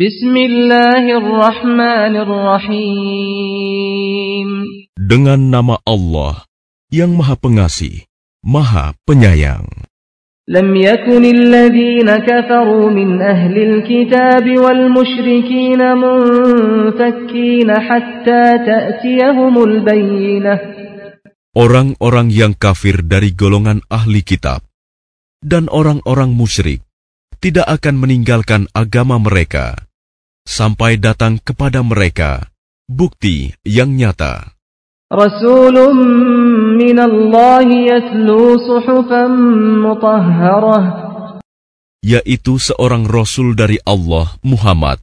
Bismillahirrahmanirrahim. Dengan nama Allah yang Maha Pengasih, Maha Penyayang. لم يكن الذين كفروا من أهل الكتاب والمشركين منفكين حتى تأتيهم البينة Orang-orang yang kafir dari golongan ahli kitab dan orang-orang musyrik tidak akan meninggalkan agama mereka sampai datang kepada mereka bukti yang nyata. Rasulun minallahi yatlu suhufan mutahharah yaitu seorang rasul dari Allah Muhammad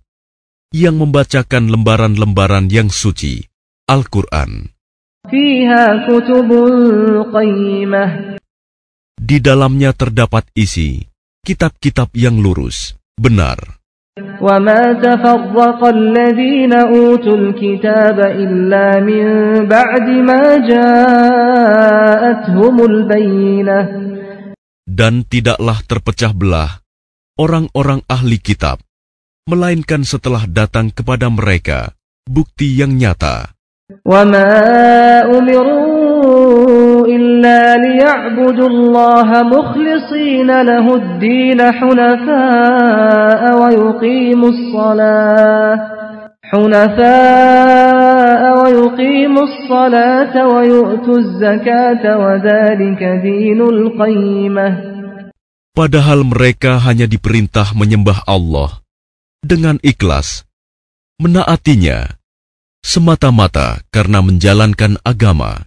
yang membacakan lembaran-lembaran yang suci Al-Qur'an. Di dalamnya terdapat isi kitab-kitab yang lurus, benar. وما تفرق الذين أوتوا الكتاب إلا من بعد ما جاءتهم البينة Dan tidaklah terpecah belah orang-orang ahli kitab, melainkan setelah datang kepada mereka bukti yang nyata. وما أمروا إلا ليعبدوا الله مخلصين له الدين حنفاء ويقيموا الصلاة حنفاء ويقيموا الصلاة ويؤتوا الزكاة وذلك دين القيمة Padahal mereka hanya diperintah menyembah Allah dengan ikhlas, menaatinya, semata-mata karena menjalankan agama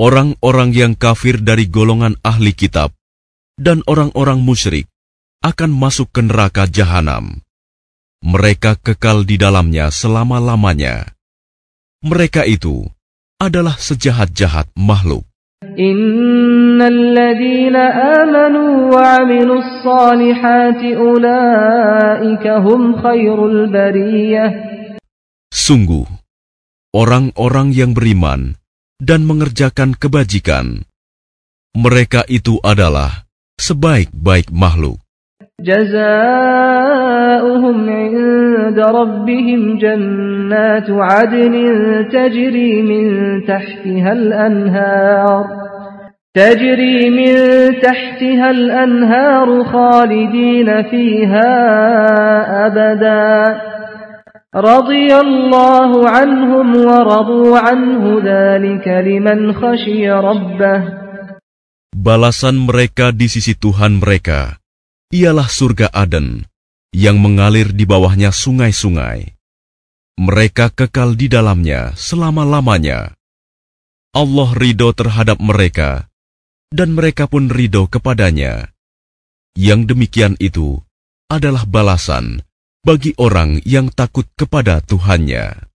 orang-orang yang kafir dari golongan ahli kitab dan orang-orang musyrik akan masuk ke neraka jahanam. Mereka kekal di dalamnya selama-lamanya. Mereka itu adalah sejahat-jahat makhluk. Sungguh, orang-orang yang beriman dan mengerjakan kebajikan, mereka itu adalah sebaik-baik makhluk. جزاؤهم عند ربهم جنات عدن تجري من تحتها الأنهار تجري من تحتها الأنهار خالدين فيها أبدا رضي الله عنهم ورضوا عنه ذلك لمن خشي ربه Balasan mereka di sisi Tuhan mereka ialah surga Aden yang mengalir di bawahnya sungai-sungai. Mereka kekal di dalamnya selama-lamanya. Allah ridho terhadap mereka, dan mereka pun ridho kepadanya. Yang demikian itu adalah balasan bagi orang yang takut kepada Tuhannya.